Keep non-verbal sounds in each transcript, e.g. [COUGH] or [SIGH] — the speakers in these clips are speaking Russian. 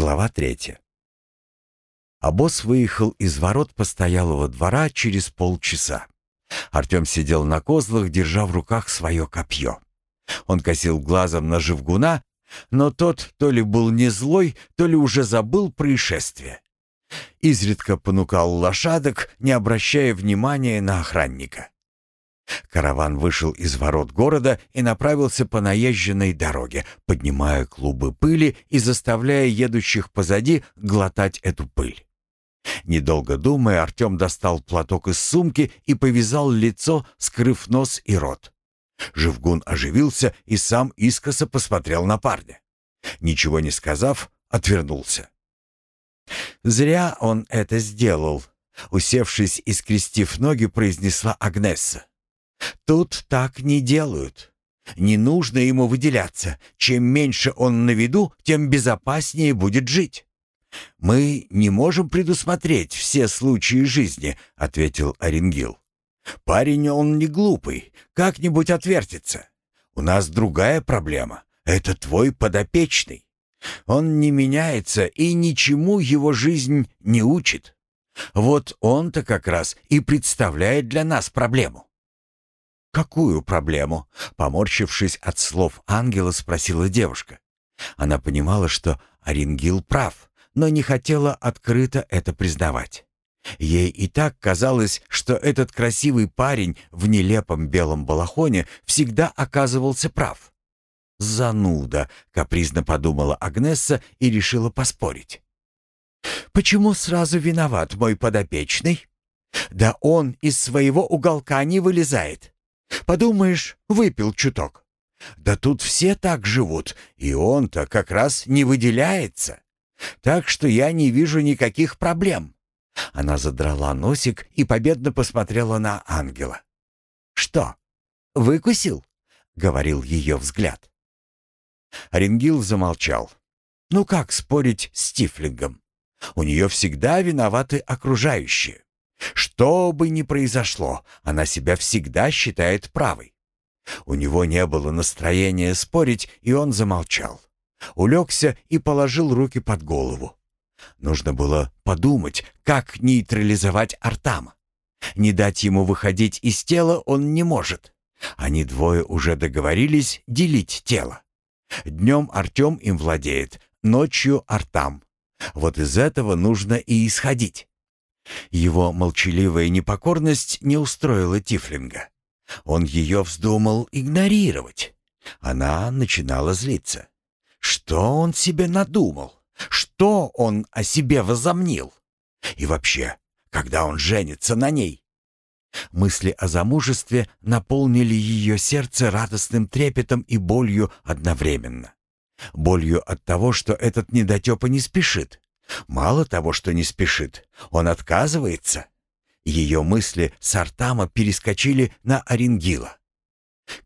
Глава третья. Обоз выехал из ворот постоялого двора через полчаса. Артем сидел на козлах, держа в руках свое копье. Он косил глазом на Живгуна, но тот то ли был не злой, то ли уже забыл происшествие. Изредка понукал лошадок, не обращая внимания на охранника. Караван вышел из ворот города и направился по наезженной дороге, поднимая клубы пыли и заставляя едущих позади глотать эту пыль. Недолго думая, Артем достал платок из сумки и повязал лицо, скрыв нос и рот. Живгун оживился и сам искоса посмотрел на парня. Ничего не сказав, отвернулся. «Зря он это сделал», — усевшись и скрестив ноги, произнесла Агнесса. Тут так не делают. Не нужно ему выделяться. Чем меньше он на виду, тем безопаснее будет жить. «Мы не можем предусмотреть все случаи жизни», — ответил Оренгил. «Парень он не глупый, как-нибудь отвертится. У нас другая проблема. Это твой подопечный. Он не меняется и ничему его жизнь не учит. Вот он-то как раз и представляет для нас проблему. «Какую проблему?» — поморщившись от слов ангела, спросила девушка. Она понимала, что Оренгил прав, но не хотела открыто это признавать. Ей и так казалось, что этот красивый парень в нелепом белом балахоне всегда оказывался прав. «Зануда», — капризно подумала Агнесса и решила поспорить. «Почему сразу виноват мой подопечный? Да он из своего уголка не вылезает. Подумаешь, выпил чуток. Да тут все так живут, и он-то как раз не выделяется. Так что я не вижу никаких проблем. Она задрала носик и победно посмотрела на ангела. «Что, выкусил?» — говорил ее взгляд. Оренгил замолчал. «Ну как спорить с Тифлингом? У нее всегда виноваты окружающие. Что бы ни произошло, она себя всегда считает правой. У него не было настроения спорить, и он замолчал. Улегся и положил руки под голову. Нужно было подумать, как нейтрализовать Артама. Не дать ему выходить из тела он не может. Они двое уже договорились делить тело. Днем Артем им владеет, ночью Артам. Вот из этого нужно и исходить. Его молчаливая непокорность не устроила Тифлинга. Он ее вздумал игнорировать. Она начинала злиться. Что он себе надумал? Что он о себе возомнил? И вообще, когда он женится на ней? Мысли о замужестве наполнили ее сердце радостным трепетом и болью одновременно. Болью от того, что этот недотепа не спешит, Мало того, что не спешит, он отказывается. Ее мысли с Артама перескочили на Оренгила.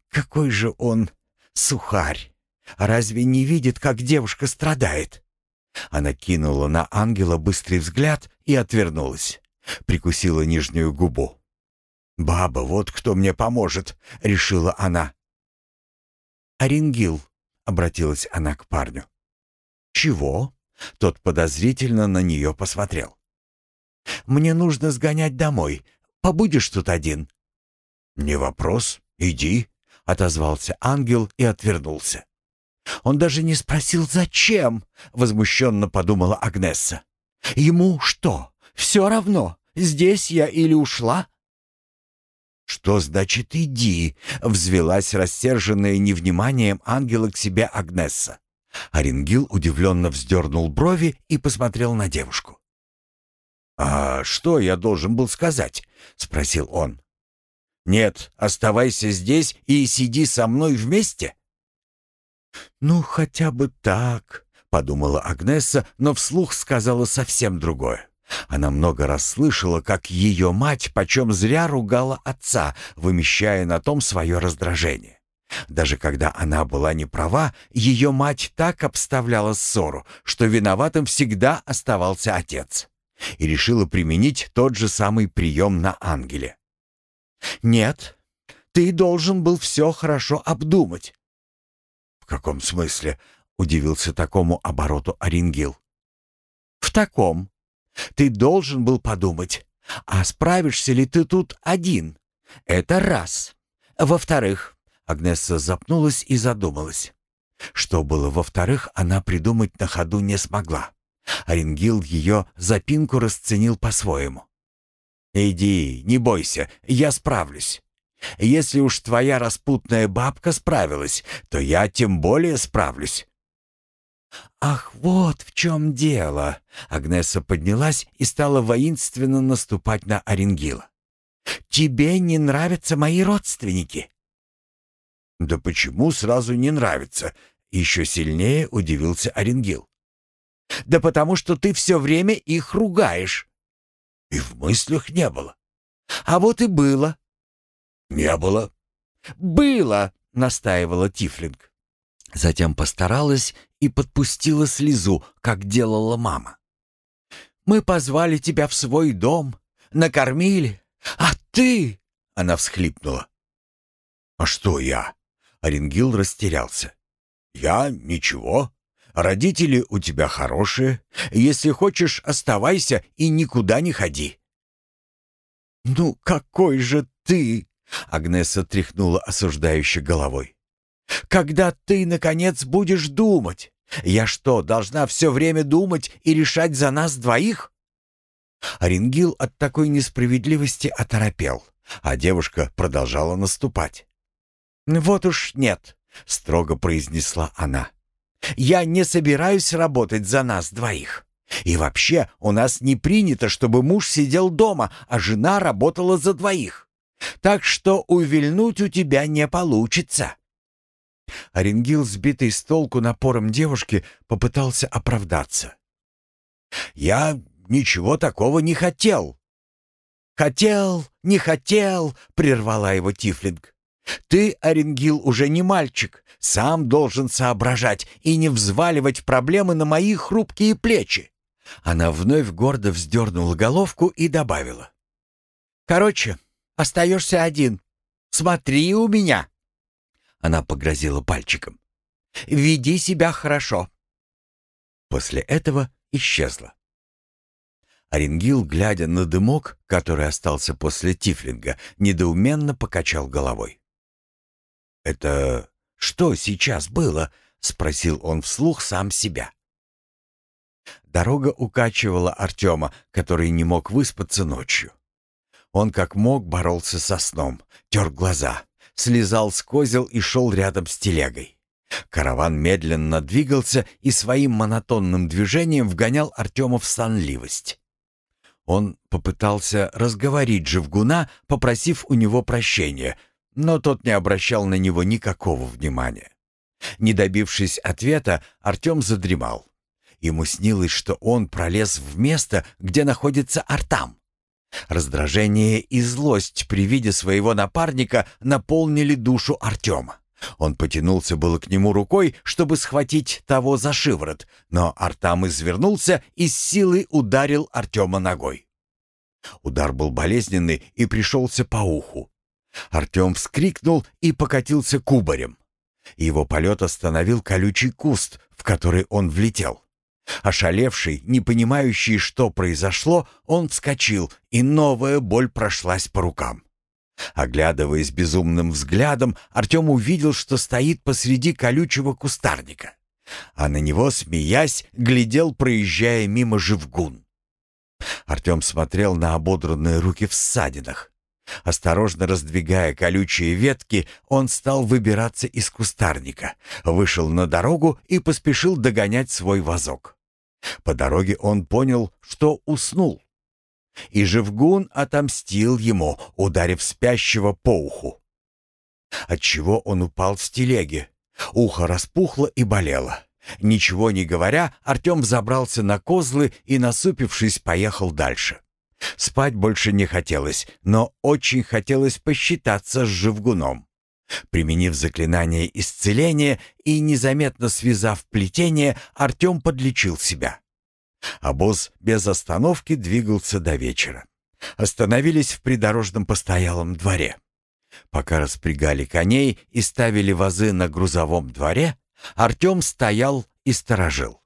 Какой же он сухарь! Разве не видит, как девушка страдает? Она кинула на ангела быстрый взгляд и отвернулась. Прикусила нижнюю губу. «Баба, вот кто мне поможет», — решила она. «Оренгил», — обратилась она к парню. «Чего?» Тот подозрительно на нее посмотрел. «Мне нужно сгонять домой. Побудешь тут один?» «Не вопрос. Иди», — отозвался ангел и отвернулся. «Он даже не спросил, зачем?» — возмущенно подумала Агнесса. «Ему что, все равно, здесь я или ушла?» «Что значит «иди»?» — взвелась рассерженная невниманием ангела к себе Агнесса. Оренгил удивленно вздернул брови и посмотрел на девушку. «А что я должен был сказать?» — спросил он. «Нет, оставайся здесь и сиди со мной вместе». «Ну, хотя бы так», — подумала Агнеса, но вслух сказала совсем другое. Она много раз слышала, как ее мать почем зря ругала отца, вымещая на том свое раздражение. Даже когда она была не права, ее мать так обставляла ссору, что виноватым всегда оставался отец. И решила применить тот же самый прием на ангеле. «Нет, ты должен был все хорошо обдумать». «В каком смысле?» — удивился такому обороту Оренгил. таком. Ты должен был подумать, а справишься ли ты тут один? Это раз. Во-вторых, Агнесса запнулась и задумалась. Что было во-вторых, она придумать на ходу не смогла. Оренгил ее запинку расценил по-своему. «Иди, не бойся, я справлюсь. Если уж твоя распутная бабка справилась, то я тем более справлюсь». «Ах, вот в чем дело!» Агнеса поднялась и стала воинственно наступать на Оренгила. «Тебе не нравятся мои родственники?» «Да почему сразу не нравится?» Еще сильнее удивился Оренгил. «Да потому что ты все время их ругаешь». «И в мыслях не было». «А вот и было». «Не было». «Было», — настаивала Тифлинг. Затем постаралась и подпустила слезу, как делала мама. «Мы позвали тебя в свой дом, накормили, а ты...» — она всхлипнула. «А что я?» — Оренгил растерялся. «Я ничего. Родители у тебя хорошие. Если хочешь, оставайся и никуда не ходи». «Ну какой же ты!» — Агнеса тряхнула осуждающе головой. «Когда ты, наконец, будешь думать? Я что, должна все время думать и решать за нас двоих?» Оренгил от такой несправедливости оторопел, а девушка продолжала наступать. «Вот уж нет. — строго произнесла она. «Я не собираюсь работать за нас двоих. И вообще у нас не принято, чтобы муж сидел дома, а жена работала за двоих. Так что увильнуть у тебя не получится». Оренгил, сбитый с толку напором девушки, попытался оправдаться. «Я ничего такого не хотел». «Хотел, не хотел», — прервала его Тифлинг. Ты, Оренгил, уже не мальчик, сам должен соображать и не взваливать проблемы на мои хрупкие плечи». Она вновь гордо вздернула головку и добавила. «Короче, остаешься один. Смотри у меня!» Она погрозила пальчиком. «Веди себя хорошо». После этого исчезла. Оренгил, глядя на дымок, который остался после тифлинга, недоуменно покачал головой. «Это что сейчас было?» — спросил он вслух сам себя. Дорога укачивала Артема, который не мог выспаться ночью. Он как мог боролся со сном, тер глаза, слезал с козел и шел рядом с телегой. Караван медленно двигался и своим монотонным движением вгонял Артема в сонливость. Он попытался разговорить Живгуна, попросив у него прощения — но тот не обращал на него никакого внимания. Не добившись ответа, Артем задремал. Ему снилось, что он пролез в место, где находится Артам. Раздражение и злость при виде своего напарника наполнили душу Артема. Он потянулся было к нему рукой, чтобы схватить того за шиворот, но Артам извернулся и с силой ударил Артема ногой. Удар был болезненный и пришелся по уху. Артем вскрикнул и покатился кубарем. Его полет остановил колючий куст, в который он влетел. Ошалевший, не понимающий, что произошло, он вскочил, и новая боль прошлась по рукам. Оглядываясь безумным взглядом, Артем увидел, что стоит посреди колючего кустарника. А на него, смеясь, глядел, проезжая мимо Живгун. Артем смотрел на ободранные руки в ссадинах. Осторожно раздвигая колючие ветки, он стал выбираться из кустарника, вышел на дорогу и поспешил догонять свой вазок. По дороге он понял, что уснул. И Живгун отомстил ему, ударив спящего по уху. Отчего он упал с телеги. Ухо распухло и болело. Ничего не говоря, Артем взобрался на козлы и, насупившись, поехал дальше. Спать больше не хотелось, но очень хотелось посчитаться с Живгуном. Применив заклинание исцеления и незаметно связав плетение, Артем подлечил себя. Обоз без остановки двигался до вечера. Остановились в придорожном постоялом дворе. Пока распрягали коней и ставили вазы на грузовом дворе, Артем стоял и сторожил.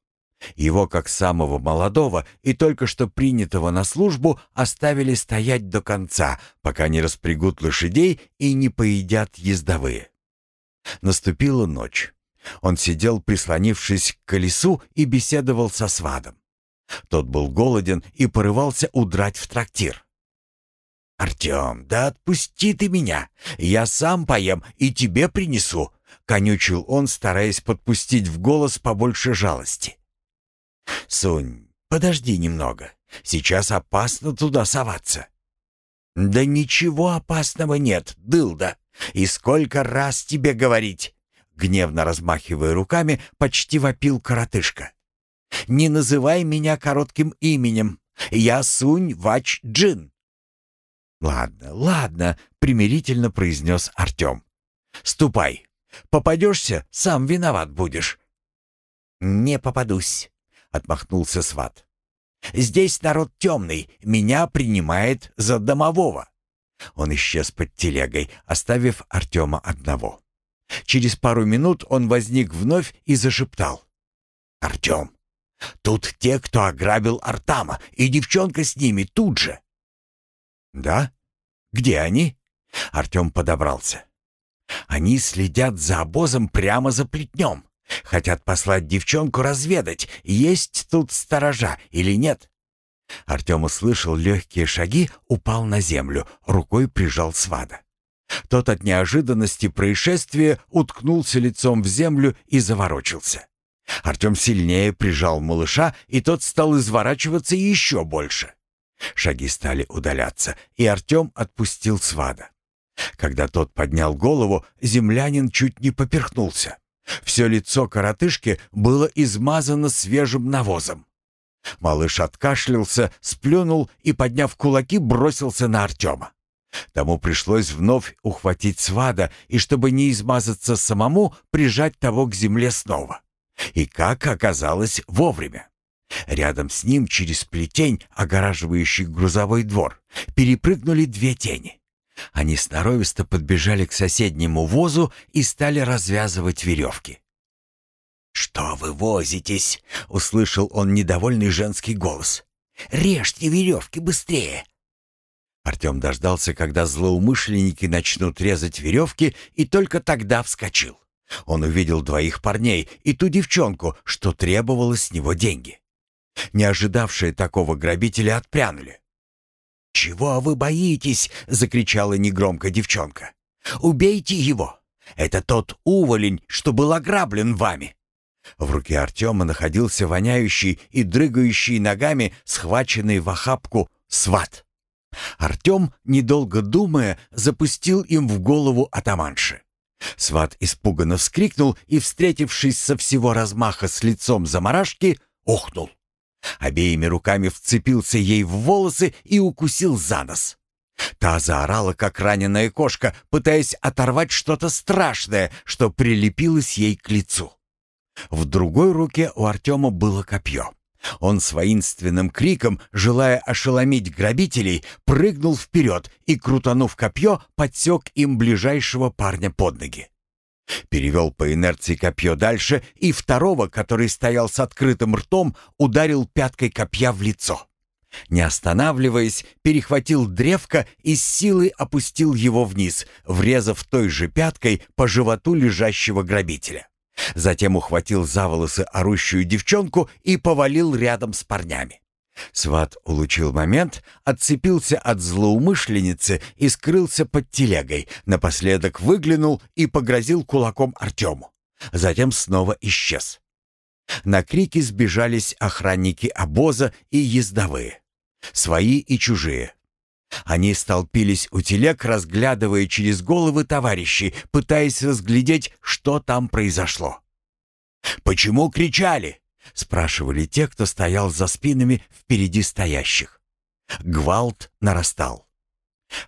Его, как самого молодого и только что принятого на службу, оставили стоять до конца, пока не распрягут лошадей и не поедят ездовые. Наступила ночь. Он сидел, прислонившись к колесу, и беседовал со свадом. Тот был голоден и порывался удрать в трактир. «Артем, да отпусти ты меня! Я сам поем и тебе принесу!» — конючил он, стараясь подпустить в голос побольше жалости. «Сунь, подожди немного. Сейчас опасно туда соваться». «Да ничего опасного нет, дылда. И сколько раз тебе говорить?» Гневно размахивая руками, почти вопил коротышка. «Не называй меня коротким именем. Я Сунь Вач Джин». «Ладно, ладно», — примирительно произнес Артем. «Ступай. Попадешься, сам виноват будешь». «Не попадусь», — отмахнулся сват. «Здесь народ темный, меня принимает за домового». Он исчез под телегой, оставив Артема одного. Через пару минут он возник вновь и зашептал. «Артем, тут те, кто ограбил Артама, и девчонка с ними тут же». «Да? Где они?» Артем подобрался. «Они следят за обозом прямо за плетнем. Хотят послать девчонку разведать, есть тут сторожа или нет». Артем услышал легкие шаги, упал на землю, рукой прижал свада. Тот от неожиданности происшествия уткнулся лицом в землю и заворочился. Артем сильнее прижал малыша, и тот стал изворачиваться еще больше. Шаги стали удаляться, и Артем отпустил свада. Когда тот поднял голову, землянин чуть не поперхнулся. Все лицо коротышки было измазано свежим навозом. Малыш откашлялся, сплюнул и, подняв кулаки, бросился на Артема. Тому пришлось вновь ухватить свада и, чтобы не измазаться самому, прижать того к земле снова. И как оказалось, вовремя. Рядом с ним через плетень, огораживающий грузовой двор, перепрыгнули две тени. Они сноровисто подбежали к соседнему возу и стали развязывать веревки. «Что вы возитесь?» — услышал он недовольный женский голос. «Режьте веревки быстрее!» Артем дождался, когда злоумышленники начнут резать веревки, и только тогда вскочил. Он увидел двоих парней и ту девчонку, что требовала с него деньги. Не ожидавшие такого грабителя отпрянули. «Чего вы боитесь?» — закричала негромко девчонка. «Убейте его! Это тот уволень, что был ограблен вами!» В руке Артема находился воняющий и дрыгающий ногами схваченный в охапку сват. Артем, недолго думая, запустил им в голову атаманши. Сват испуганно вскрикнул и, встретившись со всего размаха с лицом заморашки, охнул. Обеими руками вцепился ей в волосы и укусил за нос. Та заорала, как раненая кошка, пытаясь оторвать что-то страшное, что прилепилось ей к лицу. В другой руке у Артема было копье. Он с воинственным криком, желая ошеломить грабителей, прыгнул вперед и, крутанув копье, подсек им ближайшего парня под ноги. Перевел по инерции копье дальше и второго, который стоял с открытым ртом, ударил пяткой копья в лицо. Не останавливаясь, перехватил древко и с силой опустил его вниз, врезав той же пяткой по животу лежащего грабителя. Затем ухватил за волосы орущую девчонку и повалил рядом с парнями. Сват улучил момент, отцепился от злоумышленницы и скрылся под телегой, напоследок выглянул и погрозил кулаком Артему. Затем снова исчез. На крики сбежались охранники обоза и ездовые. Свои и чужие. Они столпились у телег, разглядывая через головы товарищей, пытаясь разглядеть, что там произошло. «Почему кричали?» — спрашивали те, кто стоял за спинами впереди стоящих. Гвалт нарастал.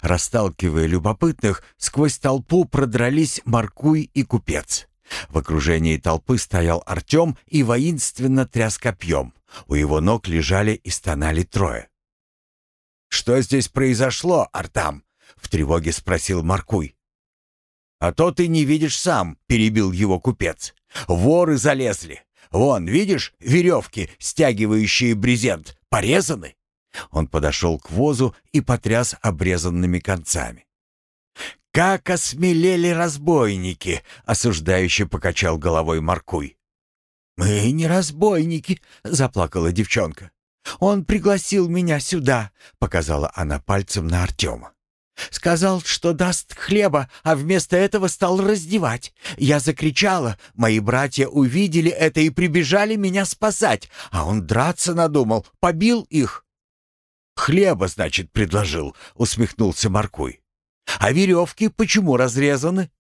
Расталкивая любопытных, сквозь толпу продрались Маркуй и Купец. В окружении толпы стоял Артем и воинственно тряс копьем. У его ног лежали и стонали трое. «Что здесь произошло, Артам?» — в тревоге спросил Маркуй. «А то ты не видишь сам», — перебил его купец. «Воры залезли. Вон, видишь, веревки, стягивающие брезент, порезаны?» Он подошел к возу и потряс обрезанными концами. «Как осмелели разбойники!» — осуждающе покачал головой Маркуй. «Мы не разбойники!» — заплакала девчонка. «Он пригласил меня сюда», — показала она пальцем на Артема. Сказал, что даст хлеба, а вместо этого стал раздевать. Я закричала, мои братья увидели это и прибежали меня спасать, а он драться надумал, побил их. «Хлеба, значит, предложил», — усмехнулся Маркуй. «А веревки почему разрезаны?»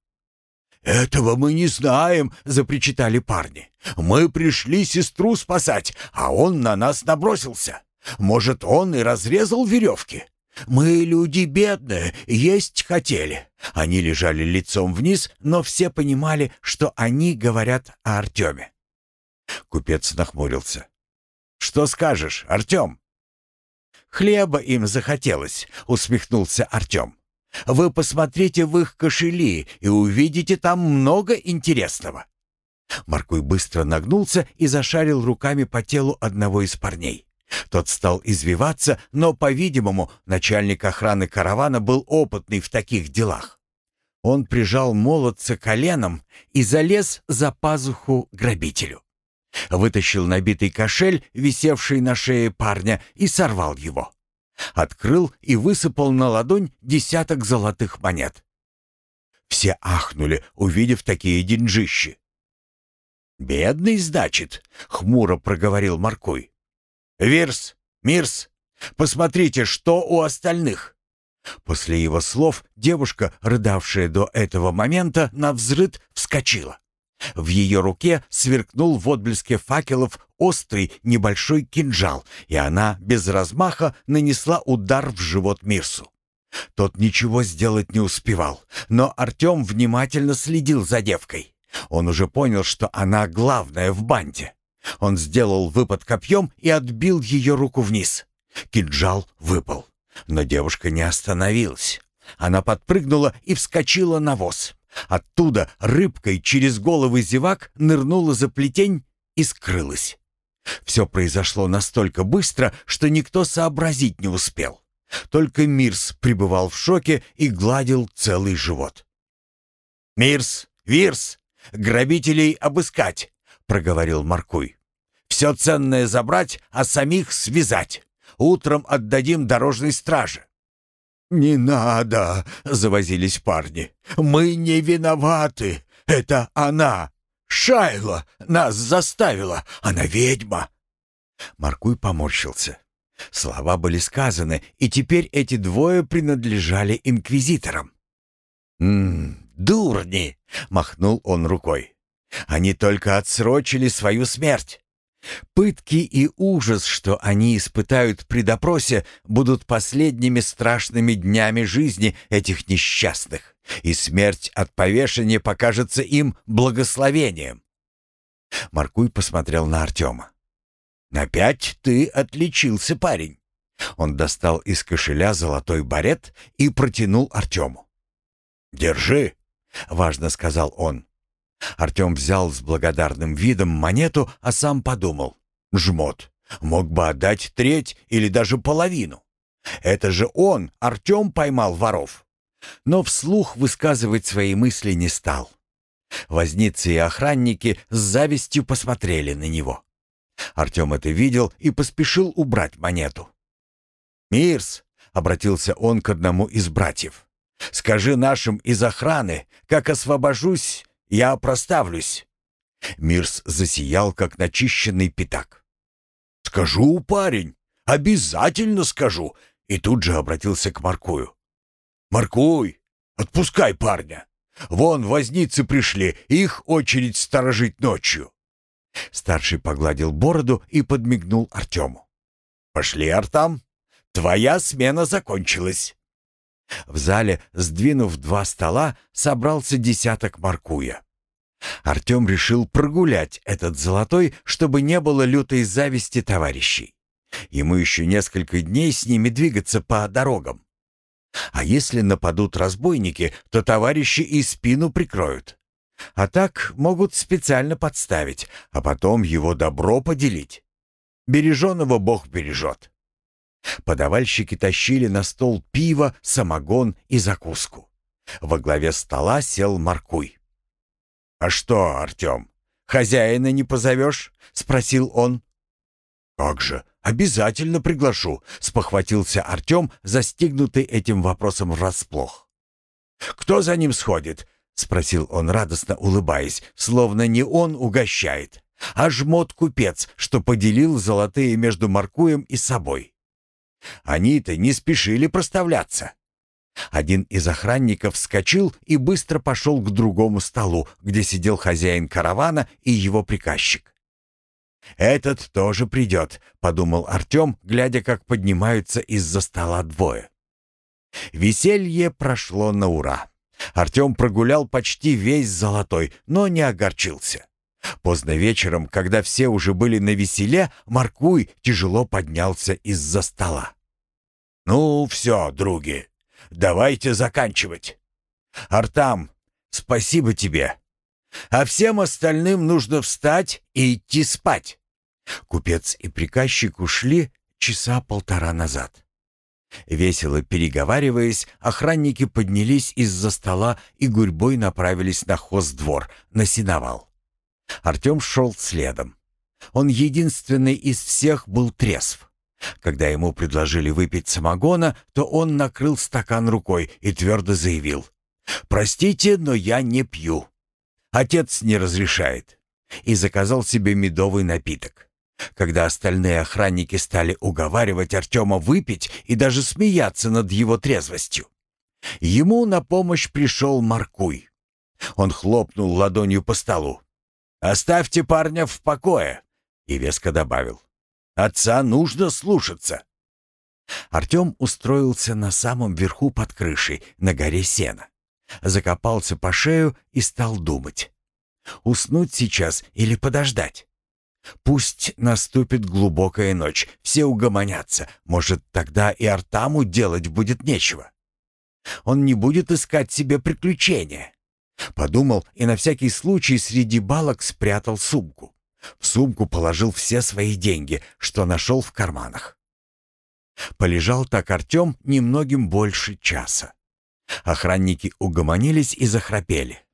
«Этого мы не знаем», — запричитали парни. «Мы пришли сестру спасать, а он на нас набросился. Может, он и разрезал веревки?» «Мы люди бедные, есть хотели». Они лежали лицом вниз, но все понимали, что они говорят о Артеме. Купец нахмурился. «Что скажешь, Артем?» «Хлеба им захотелось», — усмехнулся Артем. «Вы посмотрите в их кошели и увидите там много интересного». Маркуй быстро нагнулся и зашарил руками по телу одного из парней. Тот стал извиваться, но, по-видимому, начальник охраны каравана был опытный в таких делах. Он прижал молодца коленом и залез за пазуху грабителю. Вытащил набитый кошель, висевший на шее парня, и сорвал его. Открыл и высыпал на ладонь десяток золотых монет. Все ахнули, увидев такие деньжищи. «Бедный, значит», — хмуро проговорил Маркуй. «Вирс! Мирс! Посмотрите, что у остальных!» После его слов девушка, рыдавшая до этого момента, на взрыд вскочила. В ее руке сверкнул в отблеске факелов острый небольшой кинжал, и она без размаха нанесла удар в живот Мирсу. Тот ничего сделать не успевал, но Артем внимательно следил за девкой. Он уже понял, что она главная в банде. Он сделал выпад копьем и отбил ее руку вниз. Кинжал выпал. Но девушка не остановилась. Она подпрыгнула и вскочила на воз. Оттуда рыбкой через головы зевак нырнула за плетень и скрылась. Все произошло настолько быстро, что никто сообразить не успел. Только Мирс пребывал в шоке и гладил целый живот. «Мирс! Вирс! Грабителей обыскать! Проговорил Маркуй. «Все ценное забрать, а самих связать. Утром отдадим дорожной страже». «Не надо!» — завозились парни. «Мы не виноваты. Это она. Шайла нас заставила. Она ведьма». Маркуй поморщился. Слова были сказаны, и теперь эти двое принадлежали инквизиторам. «М -м, «Дурни!» — махнул он рукой. Они только отсрочили свою смерть. Пытки и ужас, что они испытают при допросе, будут последними страшными днями жизни этих несчастных, и смерть от повешения покажется им благословением. Маркуй посмотрел на Артема. «Опять ты отличился, парень». Он достал из кошеля золотой барет и протянул Артему. «Держи», — важно сказал он. Артем взял с благодарным видом монету, а сам подумал. «Жмот. Мог бы отдать треть или даже половину. Это же он, Артем, поймал воров». Но вслух высказывать свои мысли не стал. Возницы и охранники с завистью посмотрели на него. Артем это видел и поспешил убрать монету. «Мирс», — обратился он к одному из братьев, — «скажи нашим из охраны, как освобожусь, я проставлюсь». Мирс засиял, как начищенный пятак. «Скажу, парень, обязательно скажу!» И тут же обратился к Маркую. «Маркуй, отпускай парня! Вон возницы пришли, их очередь сторожить ночью!» Старший погладил бороду и подмигнул Артему. «Пошли, Артам, твоя смена закончилась!» В зале, сдвинув два стола, собрался десяток маркуя. Артем решил прогулять этот золотой, чтобы не было лютой зависти товарищей. Ему еще несколько дней с ними двигаться по дорогам. А если нападут разбойники, то товарищи и спину прикроют. А так могут специально подставить, а потом его добро поделить. Береженого Бог бережет. Подавальщики тащили на стол пиво, самогон и закуску. Во главе стола сел Маркуй. «А что, Артем, хозяина не позовешь?» — спросил он. «Как же, обязательно приглашу», — спохватился Артем, застигнутый этим вопросом врасплох. «Кто за ним сходит?» — спросил он, радостно улыбаясь, словно не он угощает, а жмот-купец, что поделил золотые между Маркуем и собой. Они-то не спешили проставляться. Один из охранников вскочил и быстро пошел к другому столу, где сидел хозяин каравана и его приказчик. «Этот тоже придет», — подумал Артем, глядя, как поднимаются из-за стола двое. Веселье прошло на ура. Артем прогулял почти весь золотой, но не огорчился. Поздно вечером, когда все уже были на веселе, Маркуй тяжело поднялся из-за стола. «Ну, все, други, давайте заканчивать. Артам, спасибо тебе. А всем остальным нужно встать и идти спать». Купец и приказчик ушли часа полтора назад. Весело переговариваясь, охранники поднялись из-за стола и гурьбой направились на хоздвор, на сеновал. Артем шел следом. Он единственный из всех был трезв. Когда ему предложили выпить самогона, то он накрыл стакан рукой и твердо заявил. «Простите, но я не пью. Отец не разрешает». И заказал себе медовый напиток. Когда остальные охранники стали уговаривать Артема выпить и даже смеяться над его трезвостью, ему на помощь пришел Маркуй. Он хлопнул ладонью по столу. «Оставьте парня в покое!» И веско добавил. «Отца нужно слушаться!» Артем устроился на самом верху под крышей, на горе сена. Закопался по шею и стал думать. Уснуть сейчас или подождать? Пусть наступит глубокая ночь, все угомонятся. Может, тогда и Артаму делать будет нечего. Он не будет искать себе приключения. Подумал и на всякий случай среди балок спрятал сумку. В сумку положил все свои деньги, что нашел в карманах. Полежал так Артем немногим больше часа. Охранники угомонились и захрапели.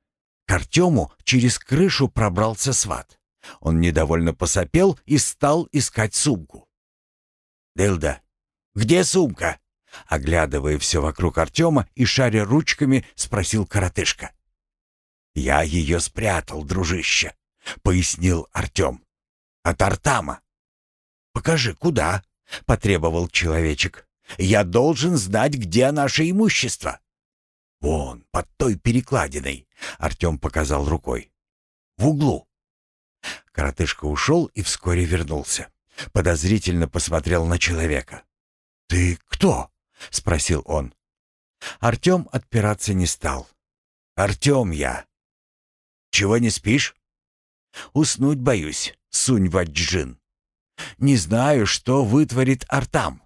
К Артему через крышу пробрался сват. Он недовольно посопел и стал искать сумку. «Дылда, где сумка?» Оглядывая все вокруг Артема и шаря ручками, спросил коротышка. «Я ее спрятал, дружище», — пояснил Артем. «От Артама». «Покажи, куда?» — потребовал человечек. «Я должен знать, где наше имущество». «Вон, под той перекладиной», — Артем показал рукой. «В углу». Коротышка ушел и вскоре вернулся. Подозрительно посмотрел на человека. «Ты кто?» — спросил он. Артем отпираться не стал. «Артем я. Чего не спишь?» «Уснуть боюсь, сунь ваджин. Не знаю, что вытворит Артам.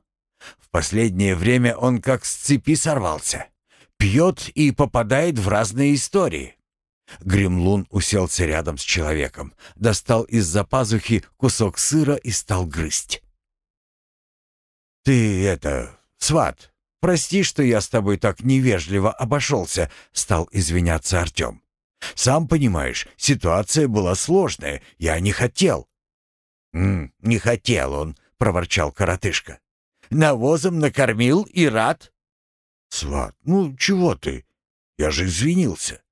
В последнее время он как с цепи сорвался. Пьет и попадает в разные истории». Гремлун уселся рядом с человеком, достал из-за пазухи кусок сыра и стал грызть. «Ты это, сват, прости, что я с тобой так невежливо обошелся», — стал извиняться Артем. Сам понимаешь, ситуация была сложная. Я не хотел». «М «Не хотел он», — проворчал коротышка. «Навозом накормил и рад». «Сват, ну чего ты? Я же извинился».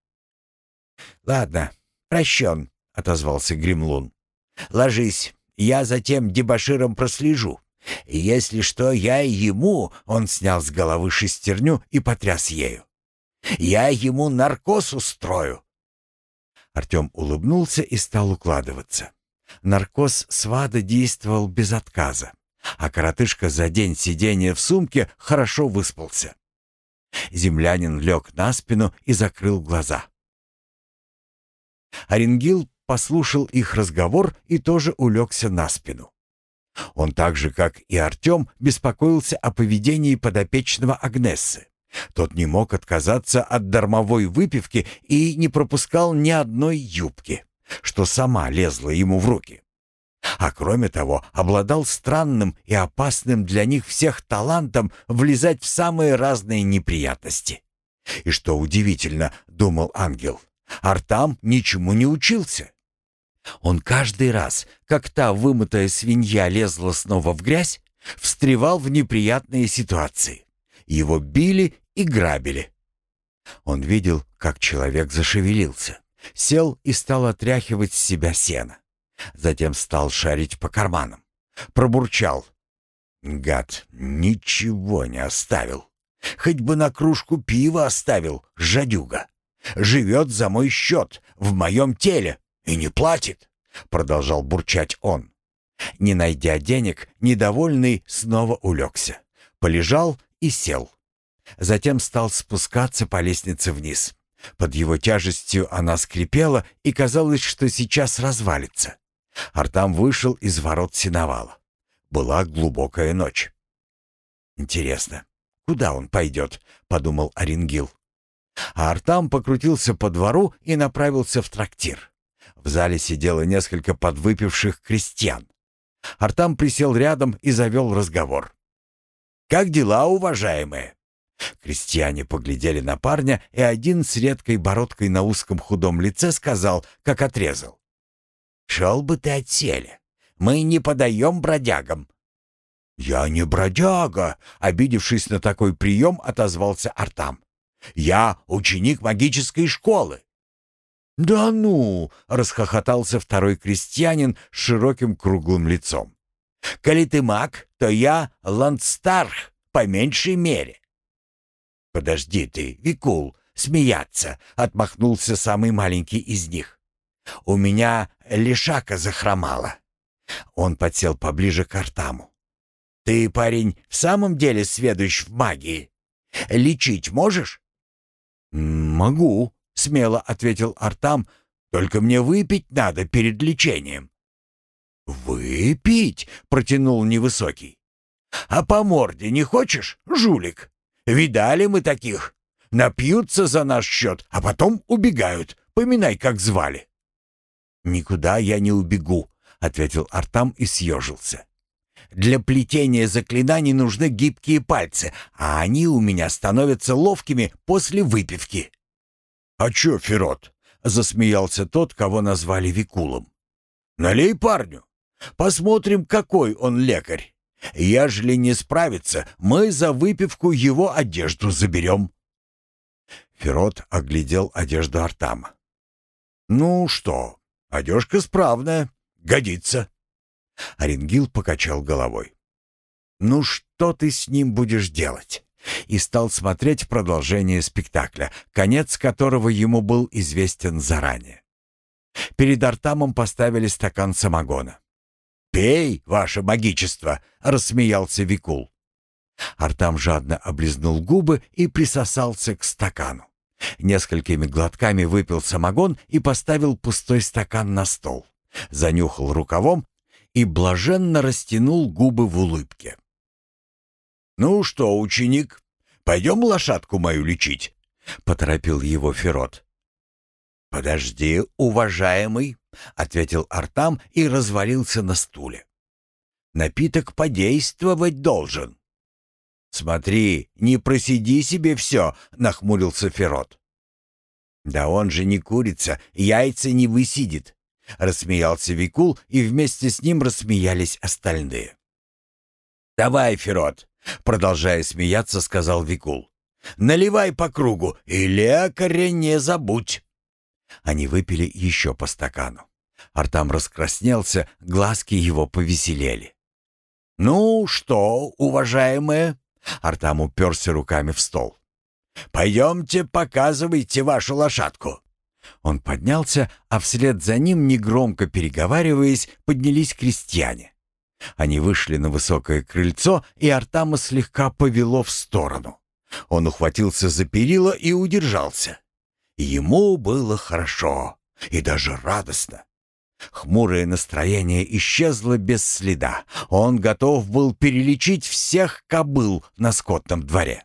«Ладно, прощен», — отозвался Гремлун. «Ложись, я за тем дебоширом прослежу. Если что, я ему...» — он снял с головы шестерню и потряс ею. «Я ему наркоз устрою. Артем улыбнулся и стал укладываться. Наркоз свада действовал без отказа, а коротышка за день сидения в сумке хорошо выспался. Землянин лег на спину и закрыл глаза. Оренгил послушал их разговор и тоже улегся на спину. Он так же, как и Артем, беспокоился о поведении подопечного Агнессы Тот не мог отказаться от дармовой выпивки и не пропускал ни одной юбки, что сама лезла ему в руки. А кроме того, обладал странным и опасным для них всех талантом влезать в самые разные неприятности. И что удивительно, думал ангел, Артам ничему не учился. Он каждый раз, как та вымытая свинья лезла снова в грязь, встревал в неприятные ситуации. Его били и грабили. Он видел, как человек зашевелился, сел и стал отряхивать с себя сено. Затем стал шарить по карманам. Пробурчал. Гад, ничего не оставил. Хоть бы на кружку пива оставил, жадюга. Живет за мой счет, в моем теле, и не платит, продолжал бурчать он. Не найдя денег, недовольный снова улегся. Полежал и сел. Затем стал спускаться по лестнице вниз. Под его тяжестью она скрипела, и казалось, что сейчас развалится. Артам вышел из ворот синовала. Была глубокая ночь. «Интересно, куда он пойдет?» — подумал Оренгил. А Артам покрутился по двору и направился в трактир. В зале сидело несколько подвыпивших крестьян. Артам присел рядом и завел разговор. «Как дела, уважаемые?» Крестьяне поглядели на парня, и один с редкой бородкой на узком худом лице сказал, как отрезал. «Шел бы ты отселе. Мы не подаем бродягам». «Я не бродяга», — обидевшись на такой прием, отозвался Артам. «Я ученик магической школы. «Да ну!» — расхохотался второй крестьянин с широким круглым лицом. «Коли ты маг, то я ландстарх, по меньшей мере». «Подожди ты, Викул, смеяться!» — отмахнулся самый маленький из них. «У меня лишака захромала». Он подсел поближе к Артаму. «Ты, парень, в самом деле сведущ в магии? Лечить можешь?» «Могу», смело ответил Артам. «Только мне выпить надо перед лечением». «Выпить?» — протянул невысокий. «А по морде не хочешь, жулик? Видали мы таких. Напьются за наш счет, а потом убегают. Поминай, как звали». «Никуда я не убегу», — ответил Артам и съежился. «Для плетения заклинаний нужны гибкие пальцы, а они у меня становятся ловкими после выпивки». «А чё, Ферот?» — засмеялся тот, кого назвали Викулом. «Налей парню. Посмотрим, какой он лекарь. Ежели не справится, мы за выпивку его одежду заберем». Ферот оглядел одежду Артама. «Ну что, одежка справная, годится». Оренгил покачал головой. «Ну что ты с ним будешь делать?» и стал смотреть продолжение спектакля, конец которого ему был известен заранее. Перед Артамом поставили стакан самогона. «Пей, ваше магичество!» — рассмеялся Викул. Артам жадно облизнул губы и присосался к стакану. Несколькими глотками выпил самогон и поставил пустой стакан на стол. Занюхал рукавом и блаженно растянул губы в улыбке. «Ну что, ученик, пойдем лошадку мою лечить?» — поторопил его Ферот. «Подожди, уважаемый», — ответил Артам и развалился на стуле. «Напиток подействовать должен». «Смотри, не просиди себе все», — нахмурился Ферот. «Да он же не курица, яйца не высидит», — рассмеялся Викул, и вместе с ним рассмеялись остальные. «Давай, Ферот, Продолжая смеяться, сказал Викул. «Наливай по кругу и лекаря не забудь!» Они выпили еще по стакану. Артам раскраснелся, глазки его повеселели. «Ну что, уважаемые?» Артам уперся руками в стол. «Пойдемте, показывайте вашу лошадку». Он поднялся, а вслед за ним, негромко переговариваясь, поднялись крестьяне. Они вышли на высокое крыльцо, и Артама слегка повело в сторону. Он ухватился за перила и удержался. Ему было хорошо и даже радостно. Хмурое настроение исчезло без следа. Он готов был перелечить всех кобыл на скотном дворе.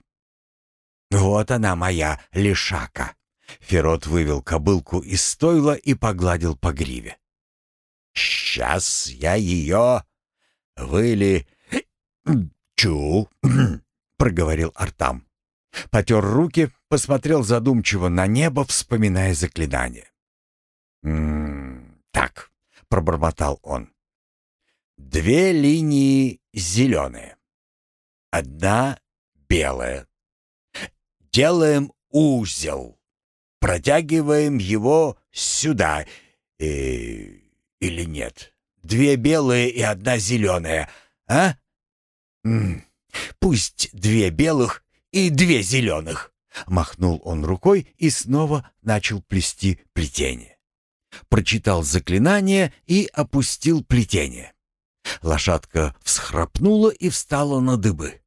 Вот она моя лишака. Ферот вывел кобылку из стойла и погладил по гриве. «Сейчас я ее выли... чу...» [CLEARS THROAT] — проговорил Артам. Потер руки, посмотрел задумчиво на небо, вспоминая заклинание. «М -м, «Так», — пробормотал он. «Две линии зеленые, одна белая. Делаем узел, протягиваем его сюда. Э, или нет? Две белые и одна зеленая, а? М -м, пусть две белых и две зеленых. Махнул он рукой и снова начал плести плетение. Прочитал заклинание и опустил плетение. Лошадка всхрапнула и встала на дыбы.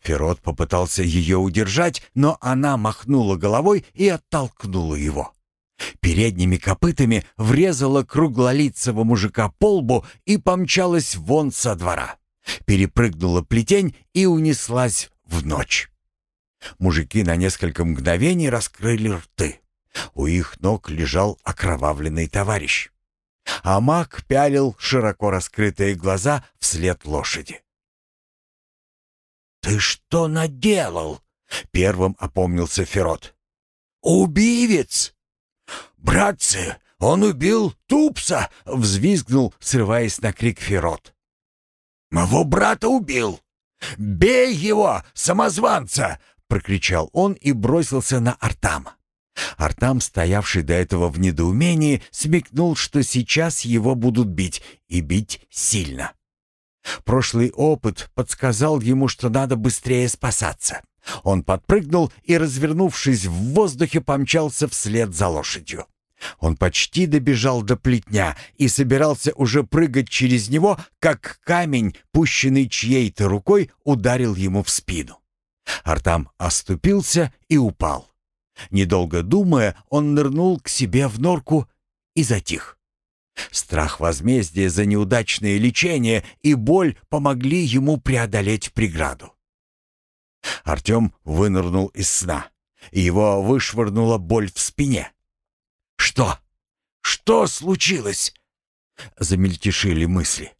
Ферот попытался ее удержать, но она махнула головой и оттолкнула его. Передними копытами врезала круглолицего мужика по лбу и помчалась вон со двора. Перепрыгнула плетень и унеслась в ночь. Мужики на несколько мгновений раскрыли рты. У их ног лежал окровавленный товарищ. А маг пялил широко раскрытые глаза вслед лошади. «Ты что наделал?» — первым опомнился Ферот. «Убивец!» «Братцы, он убил Тупса!» — взвизгнул, срываясь на крик Ферот. «Моего брата убил! Бей его, самозванца!» Прокричал он и бросился на Артама. Артам, стоявший до этого в недоумении, смекнул, что сейчас его будут бить, и бить сильно. Прошлый опыт подсказал ему, что надо быстрее спасаться. Он подпрыгнул и, развернувшись в воздухе, помчался вслед за лошадью. Он почти добежал до плетня и собирался уже прыгать через него, как камень, пущенный чьей-то рукой, ударил ему в спину. Артам оступился и упал. Недолго думая, он нырнул к себе в норку и затих. Страх возмездия за неудачное лечение и боль помогли ему преодолеть преграду. Артем вынырнул из сна. Его вышвырнула боль в спине. «Что? Что случилось?» Замельтешили мысли.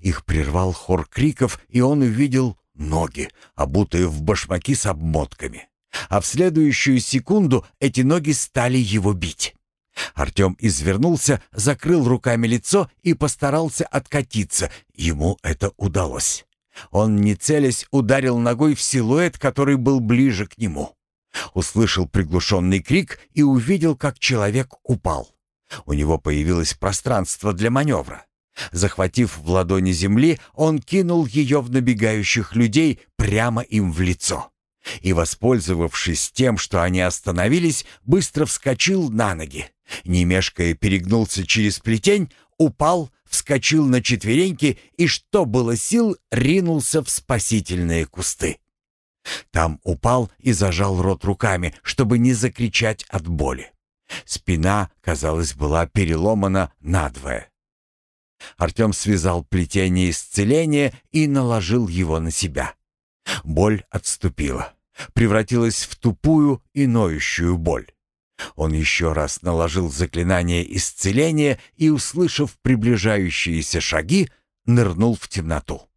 Их прервал хор криков, и он увидел ноги, обутые в башмаки с обмотками. А в следующую секунду эти ноги стали его бить. Артем извернулся, закрыл руками лицо и постарался откатиться. Ему это удалось. Он, не целясь, ударил ногой в силуэт, который был ближе к нему. Услышал приглушенный крик и увидел, как человек упал. У него появилось пространство для маневра. Захватив в ладони земли, он кинул ее в набегающих людей прямо им в лицо. И, воспользовавшись тем, что они остановились, быстро вскочил на ноги. Не мешкая перегнулся через плетень, упал, вскочил на четвереньки и, что было сил, ринулся в спасительные кусты. Там упал и зажал рот руками, чтобы не закричать от боли. Спина, казалось, была переломана надвое. Артем связал плетение исцеления и наложил его на себя. Боль отступила, превратилась в тупую и ноющую боль. Он еще раз наложил заклинание исцеления и, услышав приближающиеся шаги, нырнул в темноту.